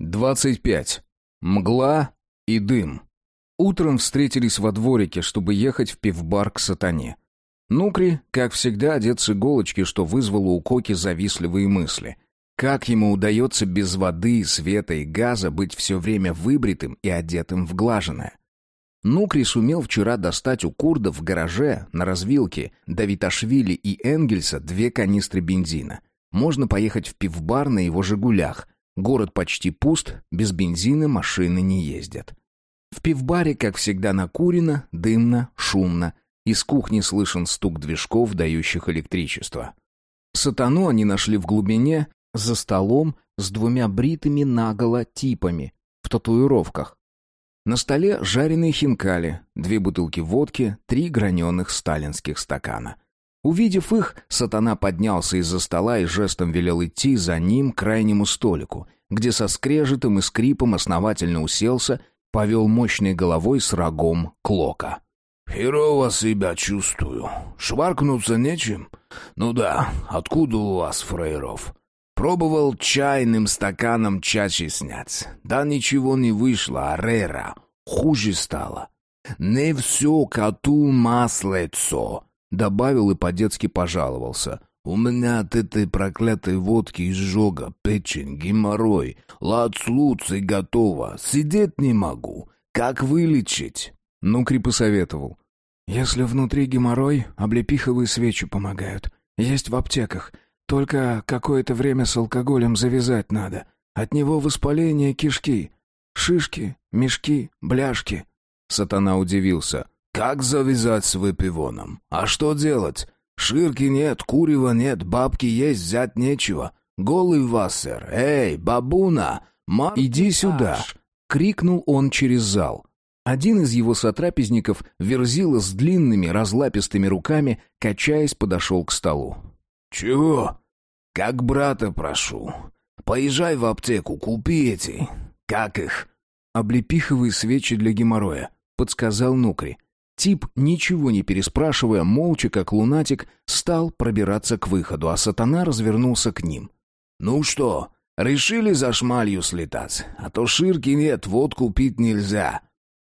25. Мгла и дым. Утром встретились во дворике, чтобы ехать в пивбар к сатане. Нукри, как всегда, одет с иголочки, что вызвало у Коки завистливые мысли. Как ему удается без воды, света и газа быть все время выбритым и одетым в глаженное? Нукри сумел вчера достать у курдов в гараже на развилке Давиташвили и Энгельса две канистры бензина. Можно поехать в пивбар на его «Жигулях», Город почти пуст, без бензина машины не ездят. В пивбаре, как всегда, накурено, дымно, шумно. Из кухни слышен стук движков, дающих электричество. Сатану они нашли в глубине, за столом с двумя бритыми наголо типами в татуировках. На столе жареные хинкали, две бутылки водки, три граненых сталинских стакана — Увидев их, сатана поднялся из-за стола и жестом велел идти за ним к крайнему столику, где со скрежетом и скрипом основательно уселся, повел мощной головой с рогом клока. «Херово себя чувствую. Шваркнуться нечем? Ну да, откуда у вас, фрейров?» Пробовал чайным стаканом чачи снять. Да ничего не вышло, арера. Хуже стало. Не все коту маслецо. Добавил и по-детски пожаловался. «У меня от этой проклятой водки изжога, печень, геморрой, лац-луц и готово. Сидеть не могу. Как вылечить?» Нукри посоветовал. «Если внутри геморрой, облепиховые свечи помогают. Есть в аптеках. Только какое-то время с алкоголем завязать надо. От него воспаление кишки. Шишки, мешки, бляшки». Сатана удивился. Как завязать с выпивоном? А что делать? Ширки нет, курева нет, бабки есть, взять нечего. Голый вассер. Эй, бабуна! Мар... Иди сюда! Крикнул он через зал. Один из его сотрапезников, верзила с длинными разлапистыми руками, качаясь, подошел к столу. «Чего? Как брата прошу. Поезжай в аптеку, купи эти... Как их?» «Облепиховые свечи для геморроя», — подсказал Нукри. Тип, ничего не переспрашивая, молча, как лунатик, стал пробираться к выходу, а сатана развернулся к ним. «Ну что, решили за шмалью слетать? А то ширки нет, водку пить нельзя».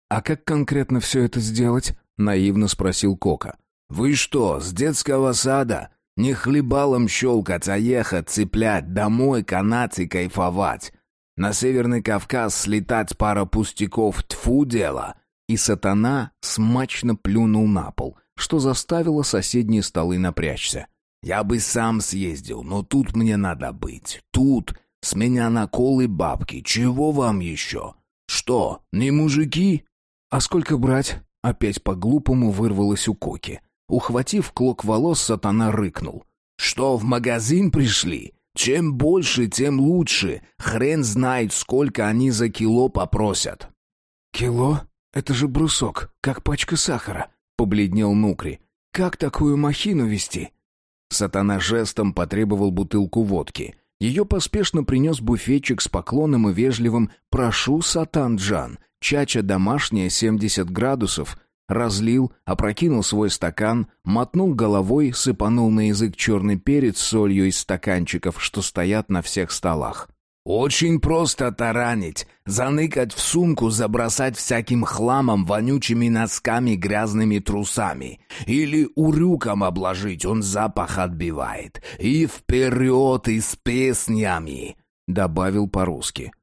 «А как конкретно все это сделать?» — наивно спросил Кока. «Вы что, с детского сада? Не хлебалом щелкать, а ехать, цеплять, домой канать и кайфовать. На Северный Кавказ слетать пара пустяков — тфу дело и сатана смачно плюнул на пол, что заставило соседние столы напрячься. «Я бы сам съездил, но тут мне надо быть. Тут с меня наколы бабки. Чего вам еще? Что, не мужики?» «А сколько брать?» Опять по-глупому вырвалось у Коки. Ухватив клок волос, сатана рыкнул. «Что, в магазин пришли? Чем больше, тем лучше. Хрен знает, сколько они за кило попросят». «Кило?» «Это же брусок, как пачка сахара», — побледнел Нукри. «Как такую махину вести?» Сатана жестом потребовал бутылку водки. Ее поспешно принес буфетчик с поклоном и вежливым «Прошу, Сатан-Джан, чача домашняя, 70 градусов». Разлил, опрокинул свой стакан, мотнул головой, сыпанул на язык черный перец солью из стаканчиков, что стоят на всех столах. Очень просто таранить, заныкать в сумку, забросать всяким хламом, вонючими носками, грязными трусами. Или урюком обложить, он запах отбивает. И вперед, и с песнями!» — добавил по-русски.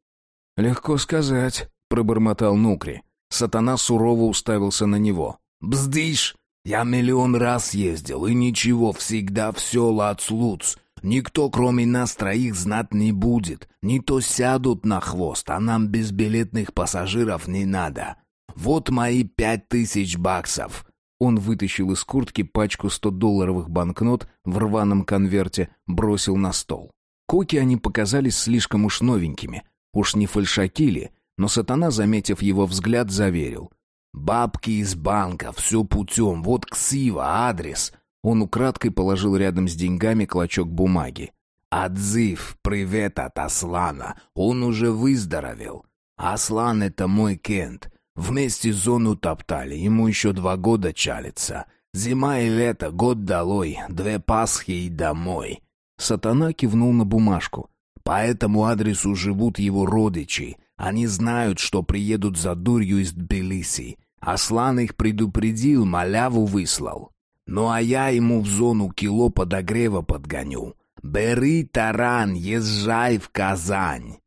«Легко сказать», — пробормотал Нукри. Сатана сурово уставился на него. «Бздишь! Я миллион раз ездил, и ничего, всегда все лац-луц. Никто, кроме нас троих, знать не будет. Не то сядут на хвост, а нам без билетных пассажиров не надо. Вот мои пять тысяч баксов». Он вытащил из куртки пачку сто-долларовых банкнот в рваном конверте, бросил на стол. Коки они показались слишком уж новенькими. Уж не фальшакили, но сатана, заметив его взгляд, заверил. «Бабки из банка, все путем, вот ксива, адрес. Он украдкой положил рядом с деньгами клочок бумаги. «Отзыв, привет от Аслана. Он уже выздоровел. Аслан — это мой Кент. Вместе зону топтали, ему еще два года чалится. Зима и лето, год долой, две Пасхи и домой». Сатана кивнул на бумажку. По этому адресу живут его родичи. Они знают, что приедут за дурью из Тбилиси. Аслан их предупредил, маляву выслал. Ну а я ему в зону кило подогрева подгоню. Бери таран, езжай в Казань.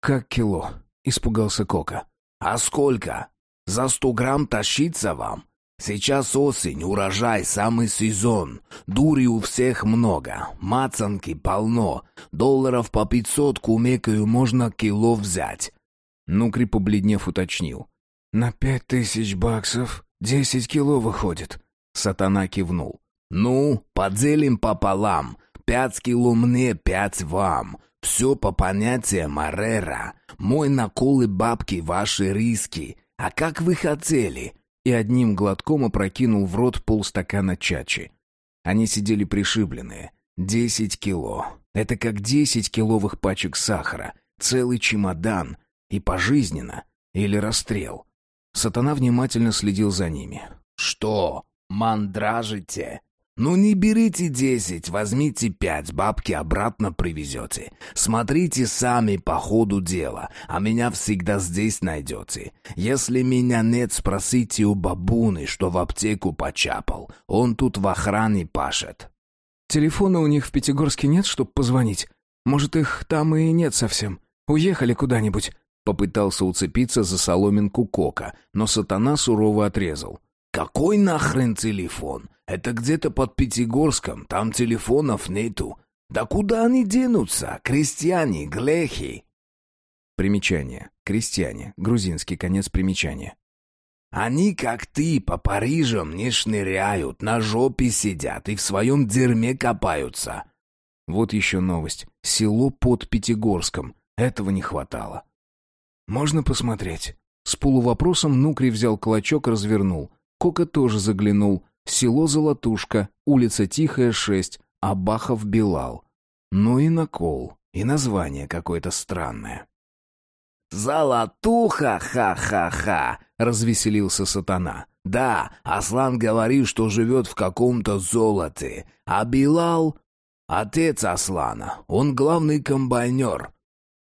«Как кило?» — испугался Кока. «А сколько? За сто грамм тащиться вам? Сейчас осень, урожай, самый сезон. Дури у всех много, мацанки полно. Долларов по пятьсот кумекаю можно кило взять». Нукри, побледнев, уточнил. «На пять тысяч баксов десять кило выходит». Сатана кивнул. «Ну, поделим пополам. Пять кило мне, пять вам. Все по понятиям Марера. Мой накол и бабки, ваши риски. А как вы хотели?» И одним глотком опрокинул в рот полстакана чачи. Они сидели пришибленные. Десять кило. Это как десять киловых пачек сахара. Целый чемодан. И пожизненно. Или расстрел. Сатана внимательно следил за ними. «Что, мандражите? Ну не берите десять, возьмите пять, бабки обратно привезете. Смотрите сами по ходу дела, а меня всегда здесь найдете. Если меня нет, спросите у бабуны, что в аптеку почапал. Он тут в охране пашет». «Телефона у них в Пятигорске нет, чтоб позвонить? Может, их там и нет совсем? Уехали куда-нибудь?» Попытался уцепиться за соломинку Кока, но сатана сурово отрезал. «Какой нахрен телефон? Это где-то под Пятигорском, там телефонов нету. Да куда они денутся? Крестьяне, глехи!» Примечание. Крестьяне. Грузинский конец примечания. «Они, как ты, по Парижам не шныряют, на жопе сидят и в своем дерьме копаются». Вот еще новость. Село под Пятигорском. Этого не хватало. «Можно посмотреть?» С полувопросом Нукри взял клочок, развернул. Кока тоже заглянул. Село Золотушка, улица Тихая, 6, Абахов Белал. Ну и накол, и название какое-то странное. «Золотуха, ха-ха-ха!» — развеселился сатана. «Да, Аслан говорит, что живет в каком-то золоте, а Билал — отец Аслана, он главный комбайнер».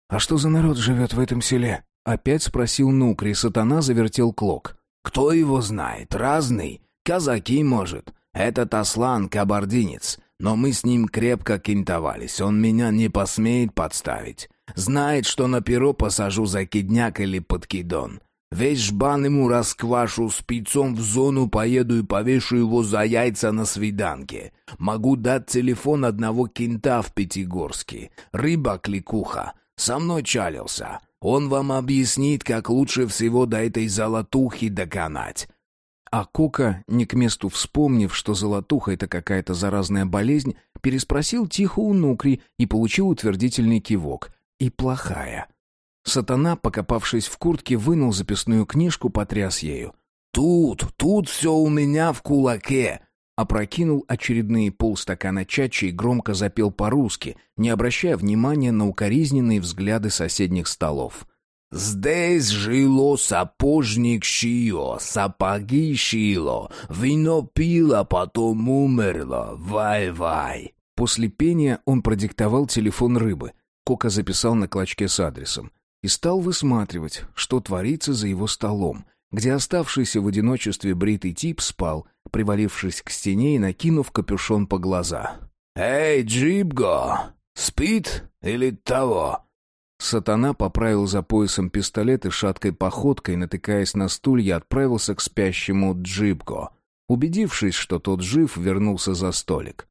«А что за народ живет в этом селе?» — опять спросил Нукри, сатана завертел клок. «Кто его знает? Разный. Казаки, может. Этот Аслан — кабардинец, но мы с ним крепко кентовались, он меня не посмеет подставить. Знает, что на перо посажу за кидняк или подкидон. Весь жбан ему расквашу, спицом в зону поеду и повешу его за яйца на свиданке. Могу дать телефон одного кента в Пятигорске. Рыба-кликуха. Со мной чалился. Он вам объяснит, как лучше всего до этой золотухи доконать. А Кока, не к месту вспомнив, что золотуха — это какая-то заразная болезнь, переспросил тихо у Нукри и получил утвердительный кивок. И плохая. Сатана, покопавшись в куртке, вынул записную книжку, потряс ею. «Тут, тут все у меня в кулаке!» Опрокинул очередные полстакана чачи и громко запел по-русски, не обращая внимания на укоризненные взгляды соседних столов. «Здесь жило сапожник шио, сапоги шило, вино пило, потом умерло, вай-вай!» После пения он продиктовал телефон рыбы. Кока записал на клочке с адресом и стал высматривать, что творится за его столом, где оставшийся в одиночестве бритый тип спал, привалившись к стене и накинув капюшон по глаза. «Эй, Джибго! Спит или того?» Сатана поправил за поясом пистолет и шаткой походкой, натыкаясь на стулья, отправился к спящему Джибго. Убедившись, что тот жив, вернулся за столик.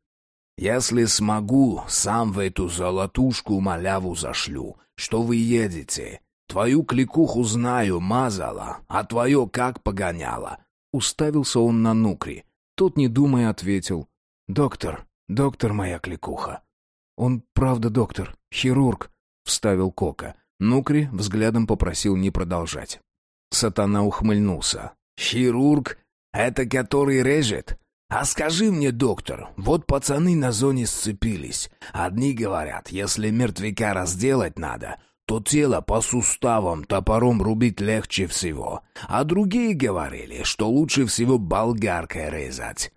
«Если смогу, сам в эту золотушку маляву зашлю, что вы едете. Твою кликуху знаю, мазала, а твое как погоняла. Уставился он на Нукри. Тот, не думая, ответил. «Доктор, доктор моя кликуха». «Он правда доктор, хирург», — вставил Кока. Нукри взглядом попросил не продолжать. Сатана ухмыльнулся. «Хирург? Это который режет? А скажи мне, доктор, вот пацаны на зоне сцепились. Одни говорят, если мертвяка разделать надо, то тело по суставам топором рубить легче всего, а другие говорили, что лучше всего болгаркой резать.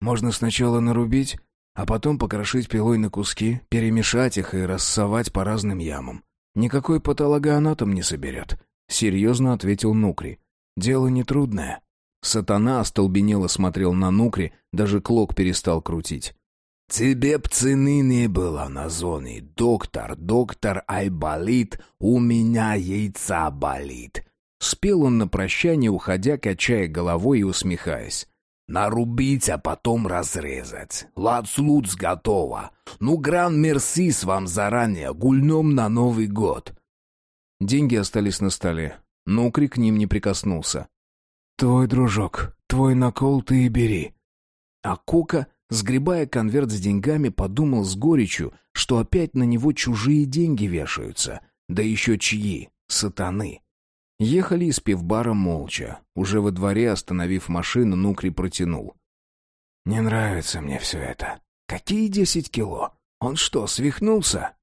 Можно сначала нарубить, а потом покрошить пилой на куски, перемешать их и рассовать по разным ямам. Никакой патологоанатом не соберет», — серьезно ответил Нукри. «Дело нетрудное». Сатана остолбенело смотрел на Нукри, даже клок перестал крутить. «Тебе б цены не было на зоне. Доктор, доктор, ай болит, у меня яйца болит». Спел он на прощание, уходя, качая головой и усмехаясь. Нарубить, а потом разрезать. Лац-луц готово. Ну, гран-мерсис вам заранее, гульнем на Новый год. Деньги остались на столе. Нукри к ним не прикоснулся. «Твой дружок, твой накол ты и бери». А Кока, сгребая конверт с деньгами, подумал с горечью, что опять на него чужие деньги вешаются. Да еще чьи? Сатаны. Ехали из пивбара молча. Уже во дворе, остановив машину, Нукри протянул. «Не нравится мне все это. Какие десять кило? Он что, свихнулся?»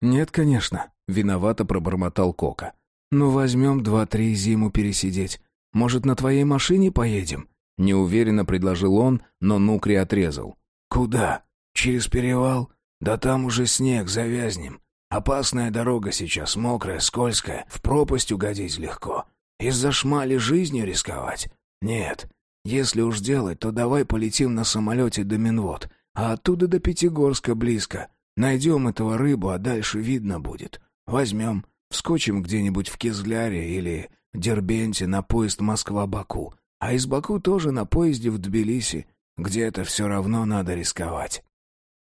«Нет, конечно», — виновато пробормотал Кока. «Ну, возьмем два-три зиму пересидеть. Может, на твоей машине поедем?» Неуверенно предложил он, но Нукри отрезал. «Куда? Через перевал? Да там уже снег, завязнем. Опасная дорога сейчас, мокрая, скользкая, в пропасть угодить легко. Из-за шмали жизнью рисковать? Нет. Если уж делать, то давай полетим на самолете до Минвод, а оттуда до Пятигорска близко. Найдем этого рыбу, а дальше видно будет. Возьмем, вскочим где-нибудь в Кизляре или Дербенте на поезд Москва-Баку, а из Баку тоже на поезде в Тбилиси. Где-то все равно надо рисковать.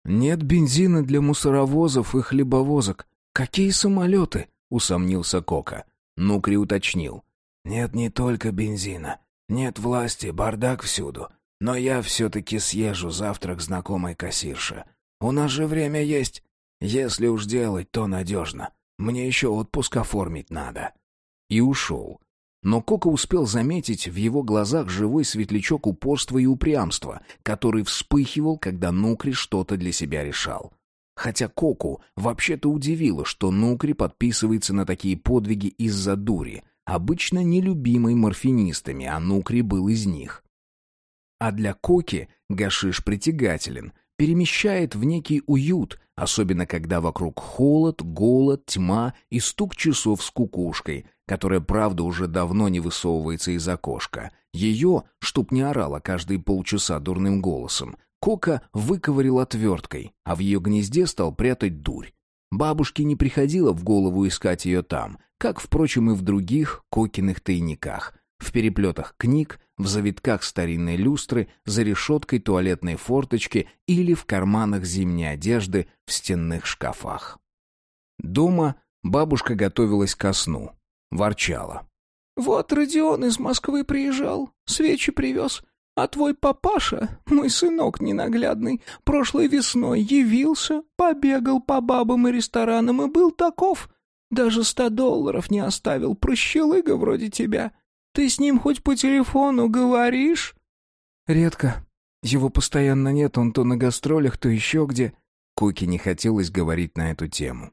«Нет бензина для мусоровозов и хлебовозок. Какие самолеты?» — усомнился Кока. Нукри уточнил. «Нет не только бензина. Нет власти, бардак всюду. Но я все-таки съезжу завтра к знакомой кассирше. У нас же время есть. Если уж делать, то надежно. Мне еще отпуск оформить надо». И ушел. Но Кока успел заметить в его глазах живой светлячок упорства и упрямства, который вспыхивал, когда Нукри что-то для себя решал. Хотя Коку вообще-то удивило, что Нукри подписывается на такие подвиги из-за дури, обычно нелюбимой морфинистами, а Нукри был из них. А для Коки гашиш притягателен, перемещает в некий уют, особенно когда вокруг холод, голод, тьма и стук часов с кукушкой, которая, правда, уже давно не высовывается из окошка. Ее, чтоб не орала каждые полчаса дурным голосом, Кока выковырил отверткой, а в ее гнезде стал прятать дурь. Бабушке не приходило в голову искать ее там, как, впрочем, и в других Кокиных тайниках, в переплетах книг, в завитках старинной люстры, за решеткой туалетной форточки или в карманах зимней одежды в стенных шкафах. Дома бабушка готовилась ко сну, ворчала. «Вот Родион из Москвы приезжал, свечи привез, а твой папаша, мой сынок ненаглядный, прошлой весной явился, побегал по бабам и ресторанам и был таков, даже ста долларов не оставил, прощелыга вроде тебя». Ты с ним хоть по телефону говоришь?» «Редко. Его постоянно нет, он то на гастролях, то еще где». Коке не хотелось говорить на эту тему.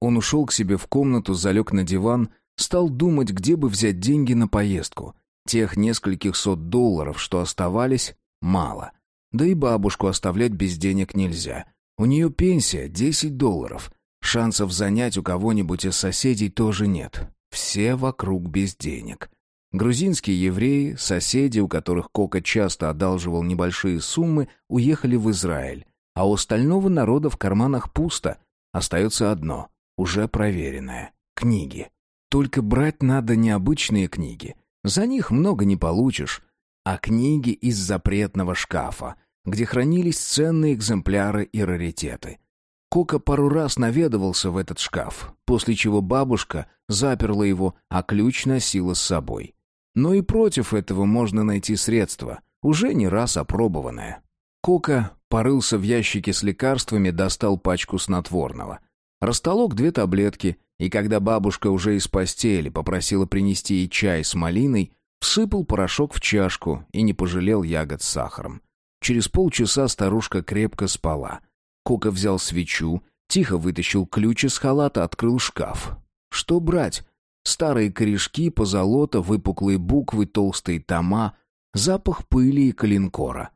Он ушел к себе в комнату, залег на диван, стал думать, где бы взять деньги на поездку. Тех нескольких сот долларов, что оставались, мало. Да и бабушку оставлять без денег нельзя. У нее пенсия десять долларов. Шансов занять у кого-нибудь из соседей тоже нет. Все вокруг без денег. Грузинские евреи, соседи, у которых Кока часто одалживал небольшие суммы, уехали в Израиль, а у остального народа в карманах пусто. Остается одно, уже проверенное — книги. Только брать надо необычные книги. За них много не получишь, а книги из запретного шкафа, где хранились ценные экземпляры и раритеты. Кока пару раз наведывался в этот шкаф, после чего бабушка заперла его, а ключ носила с собой. Но и против этого можно найти средства, уже не раз опробованное. Кока порылся в ящике с лекарствами, достал пачку снотворного. Растолок две таблетки, и когда бабушка уже из постели попросила принести ей чай с малиной, всыпал порошок в чашку и не пожалел ягод с сахаром. Через полчаса старушка крепко спала — Кока взял свечу, тихо вытащил ключ из халата, открыл шкаф. Что брать? Старые корешки, позолота, выпуклые буквы, толстые тома, запах пыли и калинкора.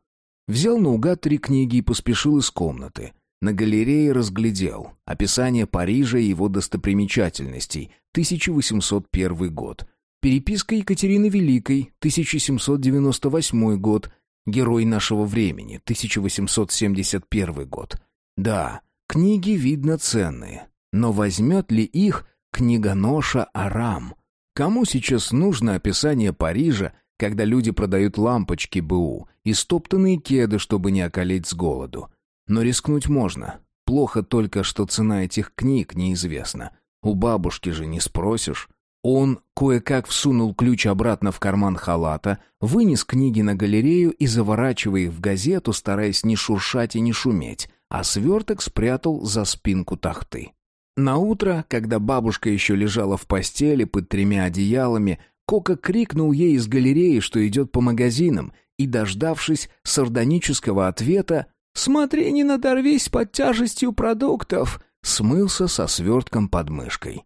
Взял наугад три книги и поспешил из комнаты. На галерее разглядел описание Парижа и его достопримечательностей, 1801 год. Переписка Екатерины Великой, 1798 год. Герой нашего времени, 1871 год. Да, книги, видно, ценные. Но возьмет ли их книгоноша Арам? Кому сейчас нужно описание Парижа, когда люди продают лампочки БУ и стоптанные кеды, чтобы не околеть с голоду? Но рискнуть можно. Плохо только, что цена этих книг неизвестна. У бабушки же не спросишь. Он кое-как всунул ключ обратно в карман халата, вынес книги на галерею и, заворачивая их в газету, стараясь не шуршать и не шуметь, а сверток спрятал за спинку тахты. На утро, когда бабушка еще лежала в постели под тремя одеялами, Кока крикнул ей из галереи, что идет по магазинам, и, дождавшись сардонического ответа «Смотри, не надорвись под тяжестью продуктов», смылся со свертком под мышкой.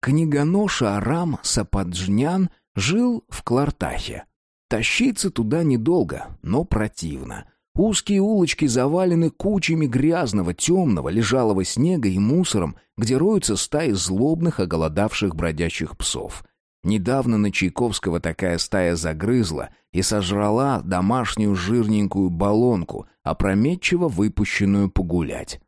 Книгоноша Арам Сападжнян жил в Клартахе. Тащиться туда недолго, но противно. Узкие улочки завалены кучами грязного, темного, лежалого снега и мусором, где роются стаи злобных, оголодавших бродячих псов. Недавно на Чайковского такая стая загрызла и сожрала домашнюю жирненькую баллонку, опрометчиво выпущенную погулять.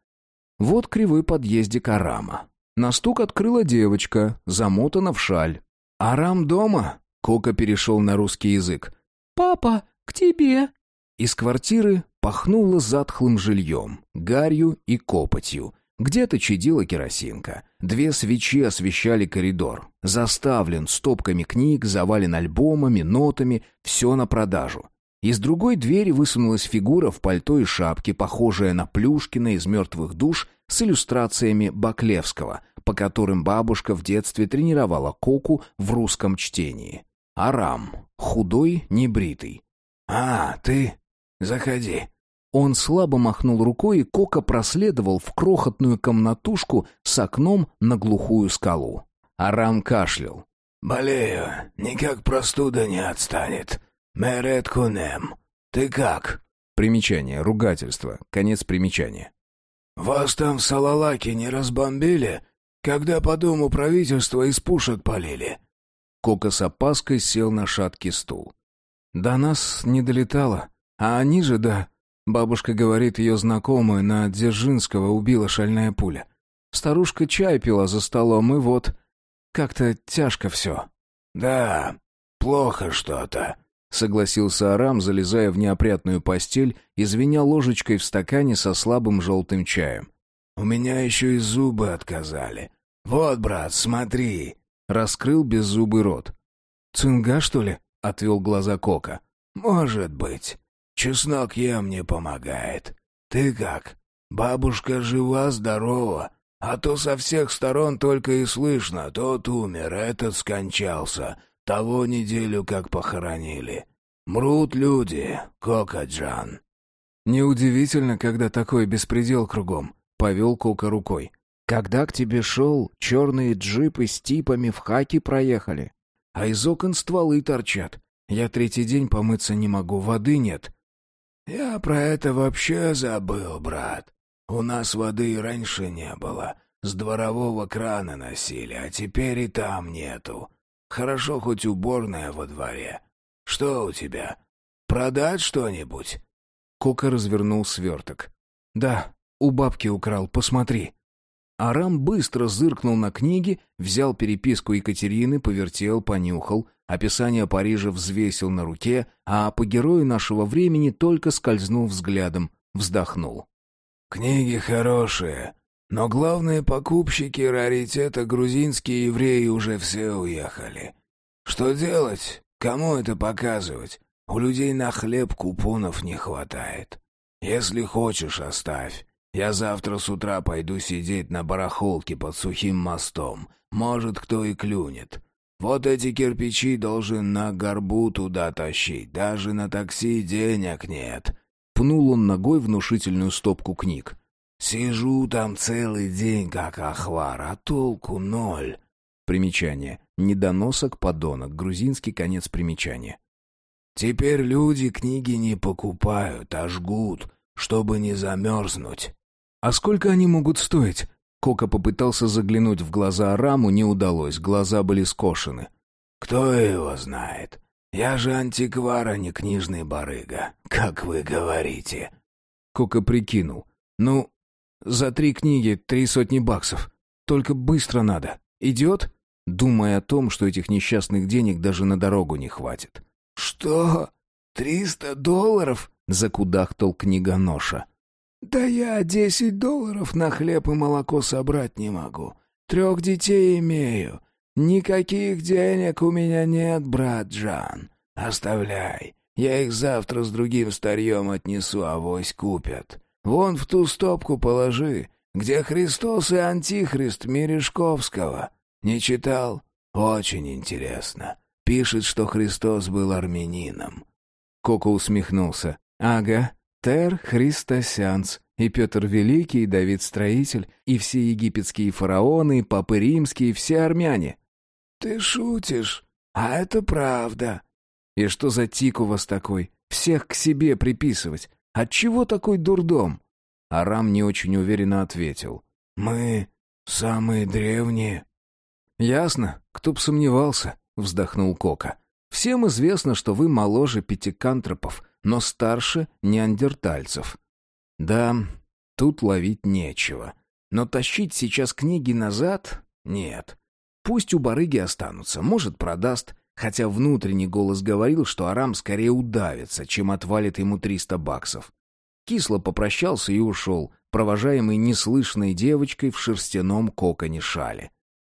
Вот кривой подъездик Арама. На стук открыла девочка, замотана в шаль. «Арам дома?» — Кока перешел на русский язык. «Папа, к тебе!» Из квартиры пахнуло затхлым жильем, гарью и копотью. Где-то чадила керосинка. Две свечи освещали коридор. Заставлен стопками книг, завален альбомами, нотами, все на продажу. Из другой двери высунулась фигура в пальто и шапке, похожая на Плюшкина из «Мертвых душ» с иллюстрациями Баклевского, по которым бабушка в детстве тренировала Коку в русском чтении. Арам, худой, небритый. «А, ты? Заходи». Он слабо махнул рукой, и Кока проследовал в крохотную комнатушку с окном на глухую скалу. Арам кашлял. «Болею, никак простуда не отстанет. Мерет кунем. Ты как?» Примечание, ругательство, конец примечания. «Вас там в Салалаке не разбомбили, когда по дому правительства из пушек полили?» Кока с опаской сел на шаткий стул. «До нас не долетало, а они же, да. Бабушка говорит, ее знакомую на Дзержинского убила шальная пуля. Старушка чай пила за столом, и вот... Как-то тяжко все». «Да, плохо что-то», — согласился Арам, залезая в неопрятную постель и звеня ложечкой в стакане со слабым желтым чаем. «У меня еще и зубы отказали. Вот, брат, смотри!» Раскрыл беззубый рот. «Цинга, что ли?» — отвел глаза Кока. «Может быть. Чеснок ем не помогает. Ты как? Бабушка жива-здорова, а то со всех сторон только и слышно, тот умер, этот скончался, того неделю как похоронили. Мрут люди, Кока-Джан». «Неудивительно, когда такой беспредел кругом», — повел Кока рукой. «Когда к тебе шел, черные джипы с типами в хаки проехали, а из окон стволы торчат. Я третий день помыться не могу, воды нет». «Я про это вообще забыл, брат. У нас воды и раньше не было. С дворового крана носили, а теперь и там нету. Хорошо хоть уборная во дворе. Что у тебя? Продать что-нибудь?» Кока развернул сверток. «Да, у бабки украл, посмотри». Арам быстро зыркнул на книги, взял переписку Екатерины, повертел, понюхал, описание Парижа взвесил на руке, а по герою нашего времени только скользнул взглядом, вздохнул. «Книги хорошие, но главные покупщики раритета грузинские евреи уже все уехали. Что делать? Кому это показывать? У людей на хлеб купонов не хватает. Если хочешь, оставь. Я завтра с утра пойду сидеть на барахолке под сухим мостом. Может, кто и клюнет. Вот эти кирпичи должен на горбу туда тащить. Даже на такси денег нет». Пнул он ногой внушительную стопку книг. Сижу там целый день, как охвар, а толку ноль. Примечание. Недоносок, подонок. Грузинский конец примечания. Теперь люди книги не покупают, а жгут, чтобы не замерзнуть». «А сколько они могут стоить?» Кока попытался заглянуть в глаза Араму, не удалось, глаза были скошены. «Кто его знает? Я же антиквар, а не книжный барыга, как вы говорите». Кока прикинул. «Ну, за три книги три сотни баксов. Только быстро надо. Идет?» Думая о том, что этих несчастных денег даже на дорогу не хватит. «Что? Триста долларов?» — закудахтал книгоноша. «Да я десять долларов на хлеб и молоко собрать не могу. Трех детей имею. Никаких денег у меня нет, брат Джан. Оставляй. Я их завтра с другим старьем отнесу, авось купят. Вон в ту стопку положи, где Христос и Антихрист Мережковского. Не читал? Очень интересно. Пишет, что Христос был армянином. Коко усмехнулся. «Ага, Тер Христосянц, и Петр Великий, и Давид Строитель, и все египетские фараоны, и папы римские, все армяне». «Ты шутишь, а это правда». «И что за тик у вас такой? Всех к себе приписывать. Отчего такой дурдом?» Арам не очень уверенно ответил. «Мы самые древние». «Ясно. Кто б сомневался», — вздохнул Кока. «Всем известно, что вы моложе пятикантропов, но старше неандертальцев. Да, тут ловить нечего. Но тащить сейчас книги назад — нет. Пусть у барыги останутся, может, продаст, хотя внутренний голос говорил, что Арам скорее удавится, чем отвалит ему триста баксов. Кисло попрощался и ушел, провожаемый неслышной девочкой в шерстяном коконе шале.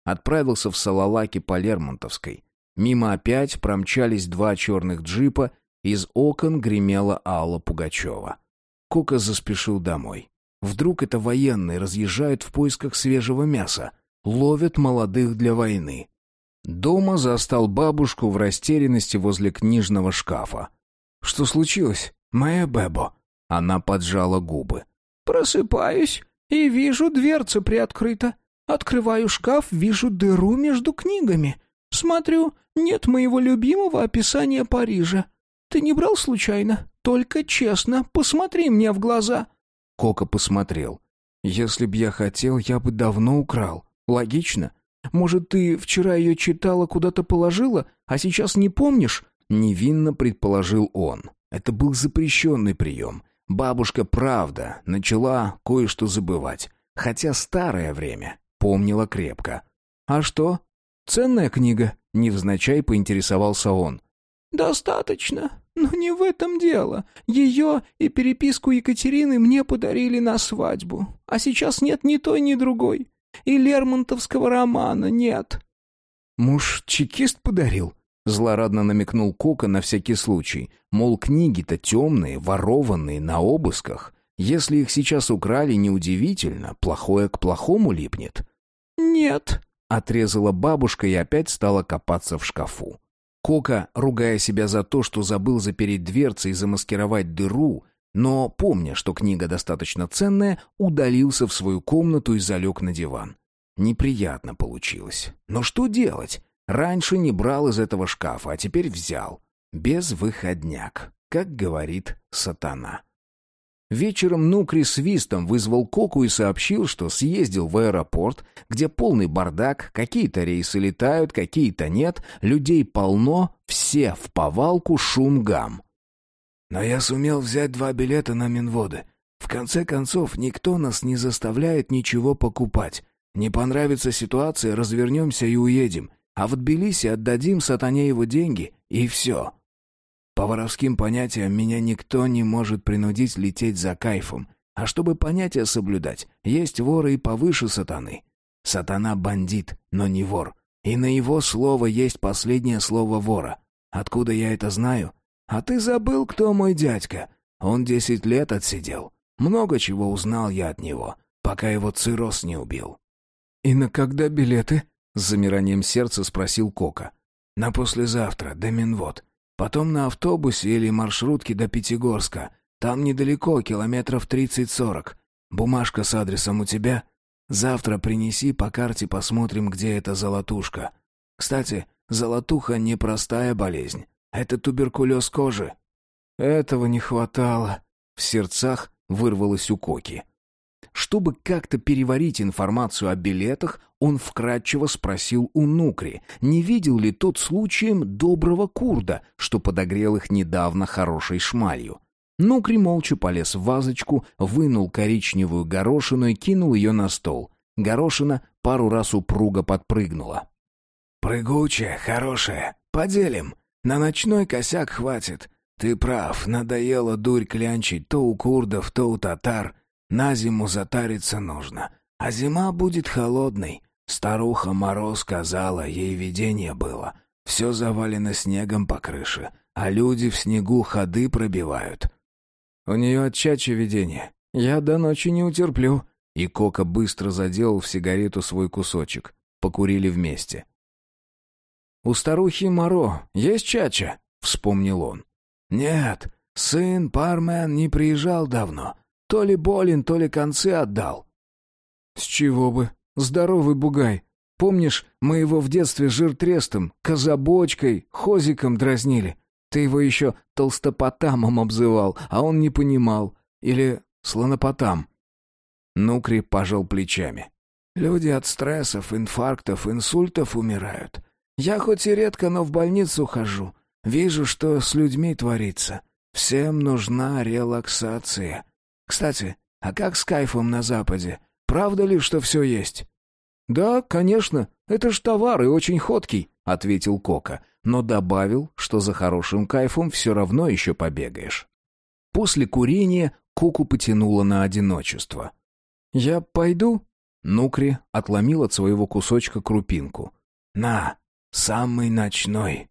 Отправился в Салалаки по Лермонтовской. Мимо опять промчались два черных джипа, из окон гремела Алла Пугачева. Кока заспешил домой. Вдруг это военные разъезжают в поисках свежего мяса, ловят молодых для войны. Дома застал бабушку в растерянности возле книжного шкафа. «Что случилось, моя Бебо?» Она поджала губы. «Просыпаюсь и вижу, дверца приоткрыта. Открываю шкаф, вижу дыру между книгами. Смотрю, нет моего любимого описания Парижа. Ты не брал случайно? Только честно, посмотри мне в глаза». Кока посмотрел. «Если б я хотел, я бы давно украл. Логично. Может, ты вчера ее читала, куда-то положила, а сейчас не помнишь?» Невинно предположил он. Это был запрещенный прием. Бабушка, правда, начала кое-что забывать. Хотя старое время помнила крепко. «А что? Ценная книга?» — невзначай поинтересовался он. «Достаточно. Но не в этом дело. Ее и переписку Екатерины мне подарили на свадьбу. А сейчас нет ни той, ни другой. И Лермонтовского романа нет». «Муж чекист подарил?» Злорадно намекнул Кока на всякий случай. Мол, книги-то темные, ворованные, на обысках. Если их сейчас украли, неудивительно, плохое к плохому липнет. «Нет», — отрезала бабушка и опять стала копаться в шкафу. Кока, ругая себя за то, что забыл запереть дверцы и замаскировать дыру, но, помня, что книга достаточно ценная, удалился в свою комнату и залег на диван. Неприятно получилось. Но что делать? Раньше не брал из этого шкафа, а теперь взял. Без выходняк, как говорит сатана. Вечером Нукри свистом вызвал Коку и сообщил, что съездил в аэропорт, где полный бардак, какие-то рейсы летают, какие-то нет, людей полно, все в повалку шум гам. Но я сумел взять два билета на Минводы. В конце концов, никто нас не заставляет ничего покупать. Не понравится ситуация, развернемся и уедем. А в Тбилиси отдадим сатане его деньги, и все. По воровским понятиям меня никто не может принудить лететь за кайфом. А чтобы понятия соблюдать, есть воры и повыше сатаны. Сатана бандит, но не вор. И на его слово есть последнее слово вора. Откуда я это знаю? А ты забыл, кто мой дядька? Он десять лет отсидел. Много чего узнал я от него, пока его цирроз не убил. «И на когда билеты?» — с замиранием сердца спросил Кока. «На послезавтра, до Минвод. Потом на автобусе или маршрутке до Пятигорска. Там недалеко, километров тридцать-сорок. Бумажка с адресом у тебя? Завтра принеси, по карте посмотрим, где эта золотушка. Кстати, золотуха — непростая болезнь. Это туберкулез кожи». «Этого не хватало», — в сердцах вырвалось у Коки. Чтобы как-то переварить информацию о билетах, он вкратчиво спросил у Нукри, не видел ли тот случаем доброго курда, что подогрел их недавно хорошей шмалью. Нукри молча полез в вазочку, вынул коричневую горошину и кинул ее на стол. Горошина пару раз упруго подпрыгнула. «Прыгучая, хорошая. Поделим. На ночной косяк хватит. Ты прав, надоело дурь клянчить то у курдов, то у татар. На зиму затариться нужно. А зима будет холодной. Старуха Мороз сказала, ей видение было. Все завалено снегом по крыше, а люди в снегу ходы пробивают. У нее отчачье видение. Я до ночи не утерплю. И Кока быстро заделал в сигарету свой кусочек. Покурили вместе. «У старухи Моро есть чача?» — вспомнил он. «Нет, сын Пармен не приезжал давно. То ли болен, то ли концы отдал. С чего бы? Здоровый бугай. Помнишь, мы его в детстве жиртрестом, козобочкой, хозиком дразнили? Ты его еще толстопотамом обзывал, а он не понимал. Или слонопотам. Нукри пожал плечами. Люди от стрессов, инфарктов, инсультов умирают. Я хоть и редко, но в больницу хожу. Вижу, что с людьми творится. Всем нужна релаксация. Кстати, а как с кайфом на Западе? Правда ли, что все есть?» «Да, конечно. Это ж товар и очень ходкий», — ответил Кока, но добавил, что за хорошим кайфом все равно еще побегаешь. После курения Коку потянуло на одиночество. «Я пойду?» Нукри отломил от своего кусочка крупинку. «На, самый ночной».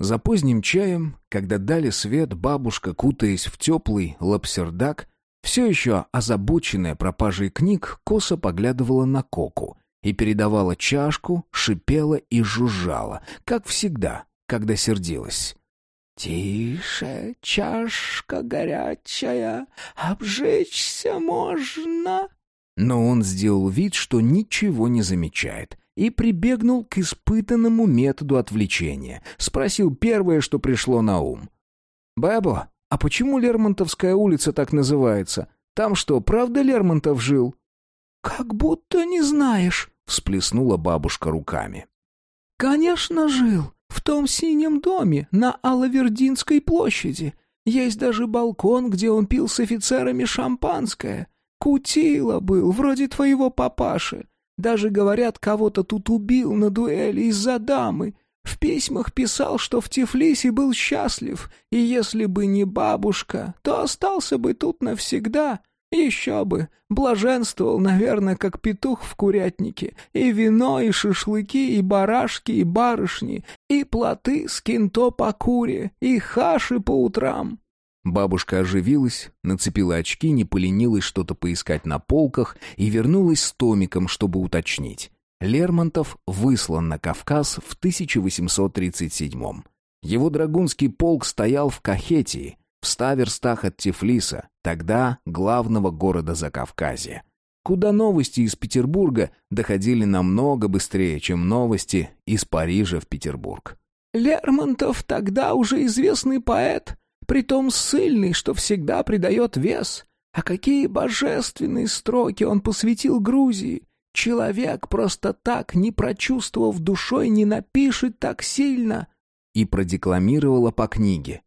За поздним чаем, когда дали свет, бабушка, кутаясь в теплый лапсердак, все еще озабоченная пропажей книг, косо поглядывала на Коку и передавала чашку, шипела и жужжала, как всегда, когда сердилась. «Тише, чашка горячая, обжечься можно!» Но он сделал вид, что ничего не замечает, и прибегнул к испытанному методу отвлечения. Спросил первое, что пришло на ум. «Бэбо, «А почему Лермонтовская улица так называется? Там что, правда Лермонтов жил?» «Как будто не знаешь», — всплеснула бабушка руками. «Конечно жил. В том синем доме на Алавердинской площади. Есть даже балкон, где он пил с офицерами шампанское. Кутила был, вроде твоего папаши. Даже, говорят, кого-то тут убил на дуэли из-за дамы. В письмах писал, что в Тифлисе был счастлив, и если бы не бабушка, то остался бы тут навсегда. Еще бы, блаженствовал, наверное, как петух в курятнике. И вино, и шашлыки, и барашки, и барышни, и плоты с кинто по куре, и хаши по утрам. Бабушка оживилась, нацепила очки, не поленилась что-то поискать на полках и вернулась с томиком, чтобы уточнить. Лермонтов выслан на Кавказ в 1837-м. Его драгунский полк стоял в Кахетии, в ста верстах от Тифлиса, тогда главного города Закавказья, куда новости из Петербурга доходили намного быстрее, чем новости из Парижа в Петербург. «Лермонтов тогда уже известный поэт, притом ссыльный, что всегда придает вес. А какие божественные строки он посвятил Грузии!» Человек просто так, не прочувствовав душой, не напишет так сильно. И продекламировала по книге.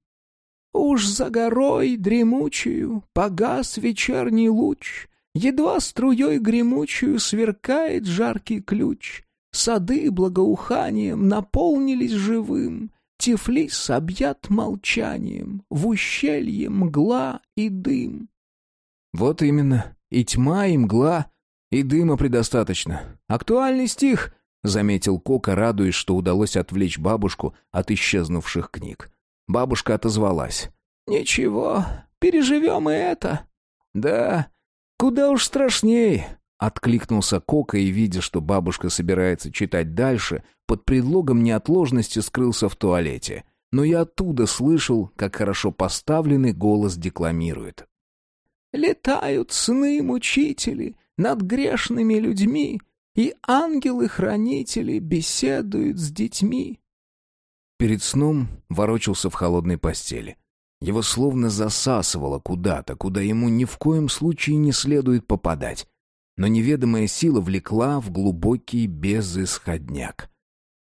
Уж за горой дремучую погас вечерний луч, Едва струей гремучую сверкает жаркий ключ. Сады благоуханием наполнились живым, Тифлис объят молчанием, В ущелье мгла и дым. Вот именно, и тьма, и мгла — и дыма предостаточно. Актуальный стих, заметил Кока, радуясь, что удалось отвлечь бабушку от исчезнувших книг. Бабушка отозвалась. Ничего, переживем и это. Да, куда уж страшней. Откликнулся Кока и, видя, что бабушка собирается читать дальше, под предлогом неотложности скрылся в туалете. Но я оттуда слышал, как хорошо поставленный голос декламирует. «Летают сны-мучители, над грешными людьми, и ангелы-хранители беседуют с детьми. Перед сном ворочался в холодной постели. Его словно засасывало куда-то, куда ему ни в коем случае не следует попадать. Но неведомая сила влекла в глубокий безысходняк.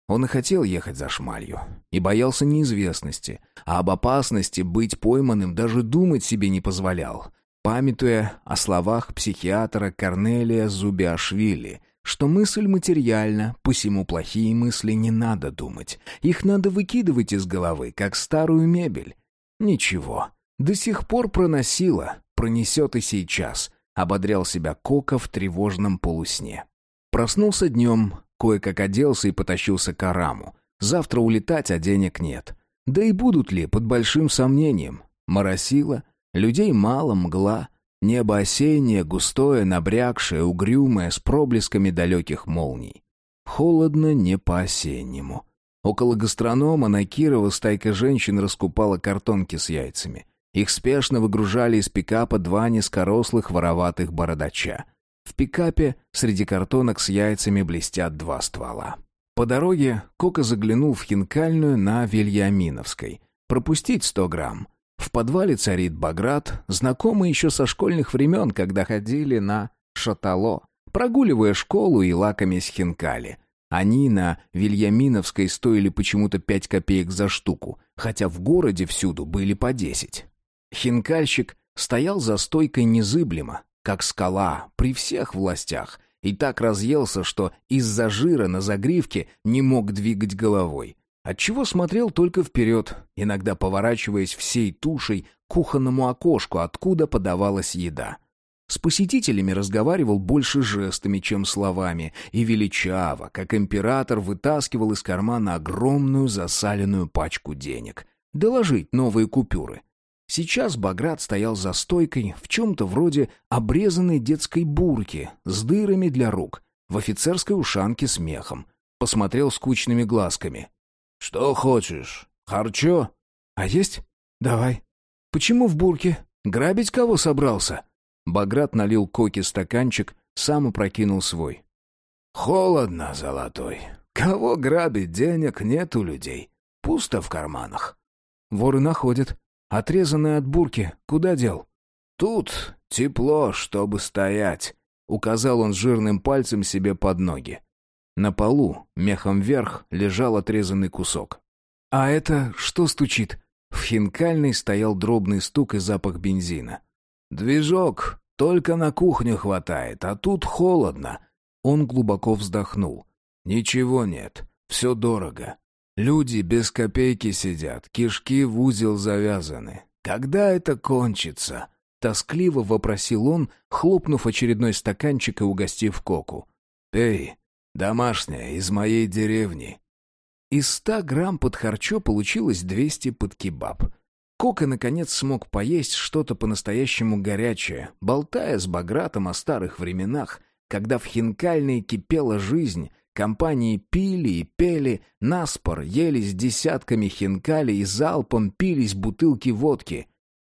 Он и хотел ехать за шмалью, и боялся неизвестности, а об опасности быть пойманным даже думать себе не позволял, памятуя о словах психиатра Корнелия Зубиашвили, что мысль материальна, посему плохие мысли не надо думать, их надо выкидывать из головы, как старую мебель. Ничего, до сих пор проносило, пронесет и сейчас, ободрял себя Кока в тревожном полусне. Проснулся днем, кое-как оделся и потащился к Араму. Завтра улетать, а денег нет. Да и будут ли, под большим сомнением. Моросило, людей мало, мгла, небо осеннее, густое, набрякшее, угрюмое, с проблесками далеких молний. Холодно не по-осеннему. Около гастронома на Кирова стайка женщин раскупала картонки с яйцами. Их спешно выгружали из пикапа два низкорослых вороватых бородача. В пикапе среди картонок с яйцами блестят два ствола. По дороге Кока заглянул в хинкальную на Вильяминовской. Пропустить сто грамм. В подвале царит Баграт, знакомый еще со школьных времен, когда ходили на шатало, прогуливая школу и лакомясь хинкали. Они на Вильяминовской стоили почему-то пять копеек за штуку, хотя в городе всюду были по десять. Хинкальщик стоял за стойкой незыблемо, как скала, при всех властях, и так разъелся, что из-за жира на загривке не мог двигать головой. Отчего смотрел только вперед, иногда поворачиваясь всей тушей к кухонному окошку, откуда подавалась еда. С посетителями разговаривал больше жестами, чем словами, и величаво, как император вытаскивал из кармана огромную засаленную пачку денег. Доложить новые купюры. Сейчас Баграт стоял за стойкой в чем-то вроде обрезанной детской бурки с дырами для рук, в офицерской ушанке с мехом. Посмотрел скучными глазками. «Что хочешь? Харчо?» «А есть? Давай». «Почему в бурке? Грабить кого собрался?» Баграт налил Коке стаканчик, сам опрокинул свой. «Холодно, золотой. Кого грабить? Денег нет у людей. Пусто в карманах». «Воры находят. Отрезанный от бурки, куда дел? Тут тепло, чтобы стоять, указал он жирным пальцем себе под ноги. На полу, мехом вверх, лежал отрезанный кусок. А это что стучит? В хинкальной стоял дробный стук и запах бензина. Движок только на кухню хватает, а тут холодно. Он глубоко вздохнул. Ничего нет, все дорого. Люди без копейки сидят, кишки в узел завязаны. Когда это кончится? Тоскливо вопросил он, хлопнув очередной стаканчик и угостив коку. «Пей, домашняя, из моей деревни». Из ста грамм под харчо получилось двести под кебаб. Кока, наконец, смог поесть что-то по-настоящему горячее, болтая с Багратом о старых временах, когда в Хинкальной кипела жизнь, Компании пили и пели, наспор елись десятками хинкали и залпом пились бутылки водки.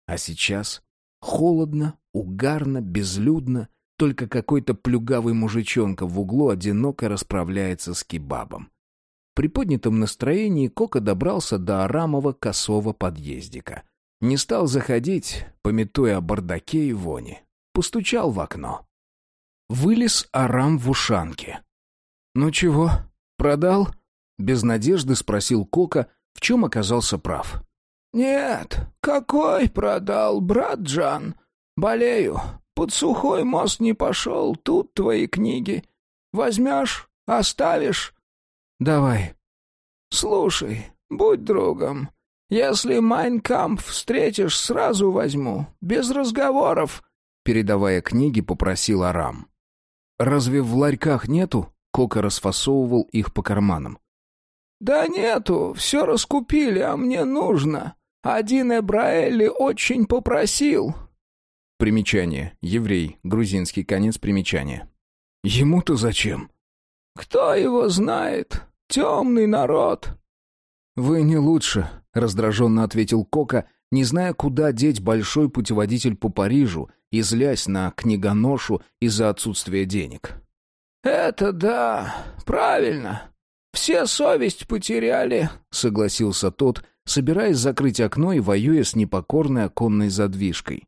А сейчас холодно, угарно, безлюдно, только какой-то плюгавый мужичонка в углу одиноко расправляется с кебабом. При поднятом настроении Кока добрался до Арамова косого подъездика. Не стал заходить, пометуя о бардаке и воне. Постучал в окно. Вылез Арам в ушанке. «Ну чего, продал?» — без надежды спросил Кока, в чем оказался прав. «Нет, какой продал, брат Джан? Болею. Под сухой мост не пошел, тут твои книги. Возьмешь, оставишь?» «Давай». «Слушай, будь другом. Если Майнкамп встретишь, сразу возьму, без разговоров», — передавая книги, попросил Арам. «Разве в ларьках нету?» Кока расфасовывал их по карманам. «Да нету, все раскупили, а мне нужно. Один Эбраэли очень попросил». Примечание. Еврей. Грузинский конец примечания. «Ему-то зачем?» «Кто его знает? Темный народ». «Вы не лучше», — раздраженно ответил Кока, не зная, куда деть большой путеводитель по Парижу и злясь на книгоношу из-за отсутствия денег. «Это да, правильно. Все совесть потеряли», — согласился тот, собираясь закрыть окно и воюя с непокорной оконной задвижкой.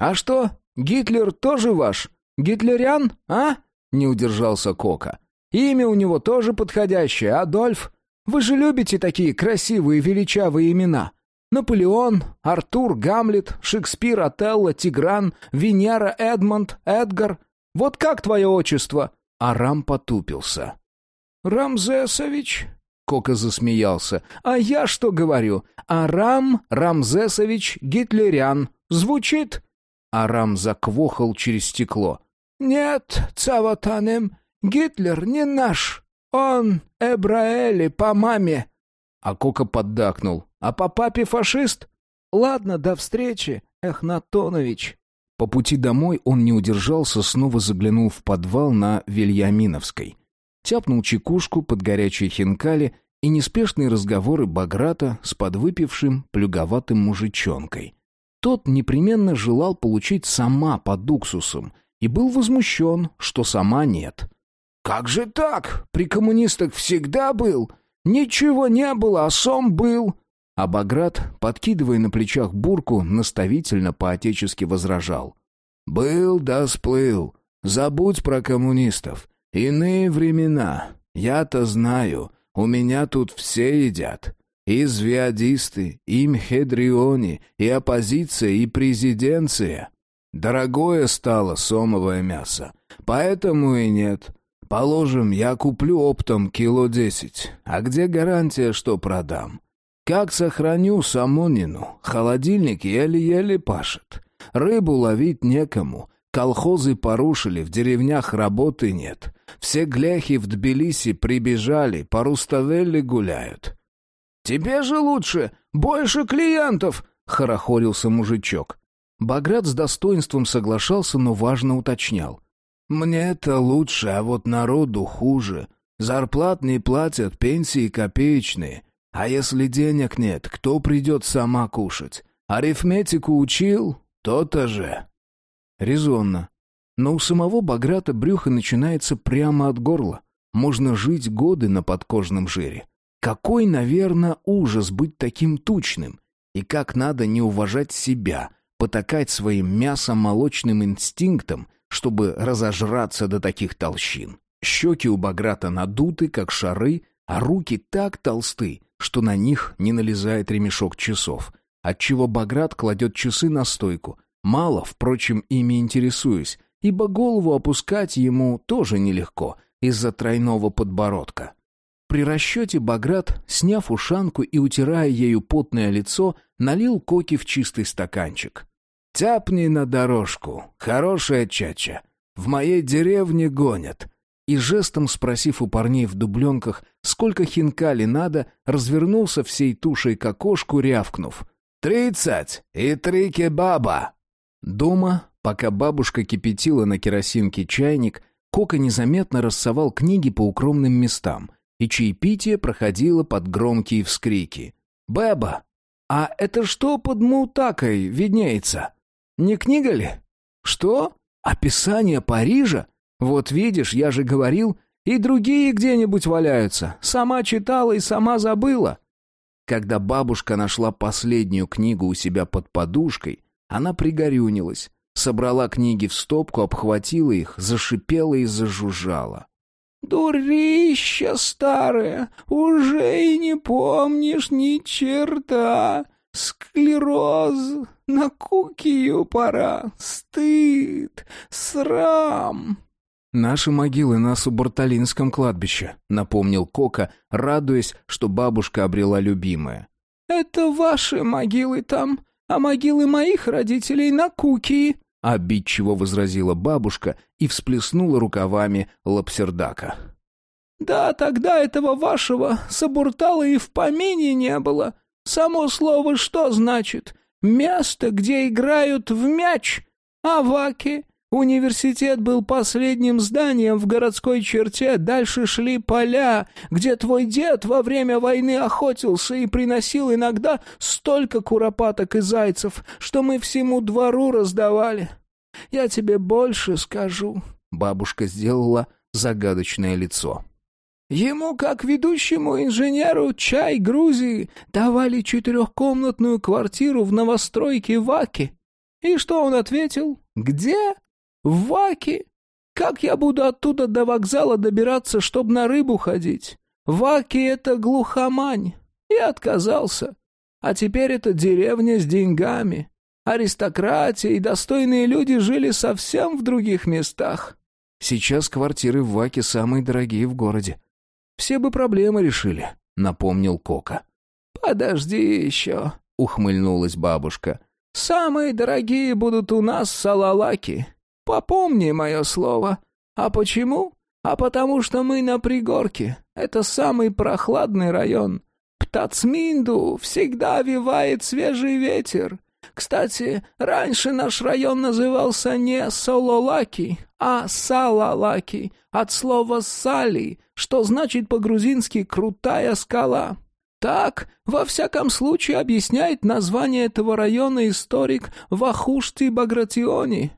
«А что, Гитлер тоже ваш? Гитлерян, а?» — не удержался Кока. «Имя у него тоже подходящее, Адольф. Вы же любите такие красивые величавые имена. Наполеон, Артур, Гамлет, Шекспир, Отелло, Тигран, Венера, Эдмонд, Эдгар. Вот как твое отчество?» Арам потупился. «Рамзесович?» Кока засмеялся. «А я что говорю? Арам Рамзесович Гитлерян. Звучит?» Арам заквохал через стекло. «Нет, Цаватанем, Гитлер не наш. Он Эбраэли по маме». А Кока поддакнул. «А по папе фашист?» «Ладно, до встречи, Эхнатонович». По пути домой он не удержался, снова заглянул в подвал на Вильяминовской. Тяпнул чекушку под горячие хинкали и неспешные разговоры Баграта с подвыпившим плюговатым мужичонкой. Тот непременно желал получить сама под уксусом и был возмущен, что сама нет. «Как же так? При коммунистах всегда был. Ничего не было, а сом был». А Баграт, подкидывая на плечах бурку, наставительно по-отечески возражал. «Был да сплыл. Забудь про коммунистов. Иные времена. Я-то знаю. У меня тут все едят. И звиадисты, и мхедриони, и оппозиция, и президенция. Дорогое стало сомовое мясо. Поэтому и нет. Положим, я куплю оптом кило десять. А где гарантия, что продам? Как сохраню самонину? Холодильник еле-еле пашет. Рыбу ловить некому. Колхозы порушили, в деревнях работы нет. Все гляхи в Тбилиси прибежали, по Руставелле гуляют. «Тебе же лучше! Больше клиентов!» — хорохорился мужичок. Баграт с достоинством соглашался, но важно уточнял. мне это лучше, а вот народу хуже. Зарплат не платят, пенсии копеечные. А если денег нет, кто придет сама кушать? Арифметику учил? То-то же». Резонно. Но у самого Баграта брюхо начинается прямо от горла. Можно жить годы на подкожном жире. Какой, наверное, ужас быть таким тучным. И как надо не уважать себя, потакать своим мясом-молочным инстинктом, чтобы разожраться до таких толщин. Щеки у Баграта надуты, как шары, а руки так толсты, что на них не налезает ремешок часов, отчего Баграт кладет часы на стойку. Мало, впрочем, ими интересуюсь, ибо голову опускать ему тоже нелегко из-за тройного подбородка. При расчете Баграт, сняв ушанку и утирая ею потное лицо, налил коки в чистый стаканчик. «Тяпни на дорожку, хорошая чача. В моей деревне гонят». И жестом спросив у парней в дубленках, сколько хинкали надо, развернулся всей тушей к окошку, рявкнув. «Тридцать и три кебаба!» Дома, пока бабушка кипятила на керосинке чайник, Кока незаметно рассовал книги по укромным местам, и чаепитие проходило под громкие вскрики. «Беба, а это что под мутакой виднеется? Не книга ли? Что? Описание Парижа? Вот видишь, я же говорил, и другие где-нибудь валяются. Сама читала и сама забыла». Когда бабушка нашла последнюю книгу у себя под подушкой, она пригорюнилась, собрала книги в стопку, обхватила их, зашипела и зажужжала. «Дурища старая, уже и не помнишь ни черта. Склероз, на кукию пора, стыд, срам». «Наши могилы на Субурталинском кладбище», — напомнил Кока, радуясь, что бабушка обрела любимое. «Это ваши могилы там, а могилы моих родителей на Куки», — обидчиво возразила бабушка и всплеснула рукавами лапсердака. «Да, тогда этого вашего Сабуртала и в помине не было. Само слово что значит? Место, где играют в мяч. Аваки, Университет был последним зданием в городской черте, дальше шли поля, где твой дед во время войны охотился и приносил иногда столько куропаток и зайцев, что мы всему двору раздавали. Я тебе больше скажу». Бабушка сделала загадочное лицо. Ему, как ведущему инженеру чай Грузии, давали четырехкомнатную квартиру в новостройке Ваки. И что он ответил? Где? В Ваки. Как я буду оттуда до вокзала добираться, чтобы на рыбу ходить? Ваки — это глухомань. И отказался. А теперь это деревня с деньгами. Аристократия и достойные люди жили совсем в других местах. Сейчас квартиры в Ваке самые дорогие в городе. Все бы проблемы решили, напомнил Кока. Подожди еще, ухмыльнулась бабушка. Самые дорогие будут у нас салалаки. Попомни мое слово. А почему? А потому что мы на пригорке. Это самый прохладный район. Птацминду всегда вивает свежий ветер. Кстати, раньше наш район назывался не Сололаки, а Салалаки, от слова «сали», что значит по-грузински «крутая скала». Так, во всяком случае, объясняет название этого района историк Вахушти Багратиони.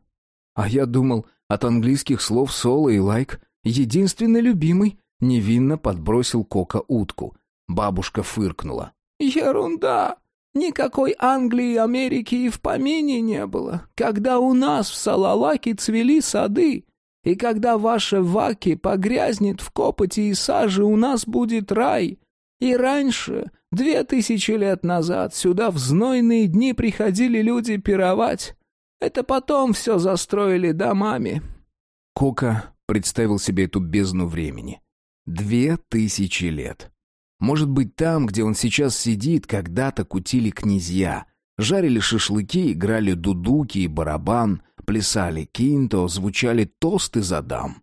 А я думал, от английских слов «соло» и «лайк» единственный любимый невинно подбросил Кока утку. Бабушка фыркнула. «Ерунда! Никакой Англии и Америки и в помине не было, когда у нас в Салалаке цвели сады, и когда ваша Ваки погрязнет в копоти и саже, у нас будет рай. И раньше, две тысячи лет назад, сюда в знойные дни приходили люди пировать. Это потом все застроили домами». Кока представил себе эту бездну времени. Две тысячи лет. Может быть, там, где он сейчас сидит, когда-то кутили князья, жарили шашлыки, играли дудуки и барабан, плясали кинто, звучали тосты за дам.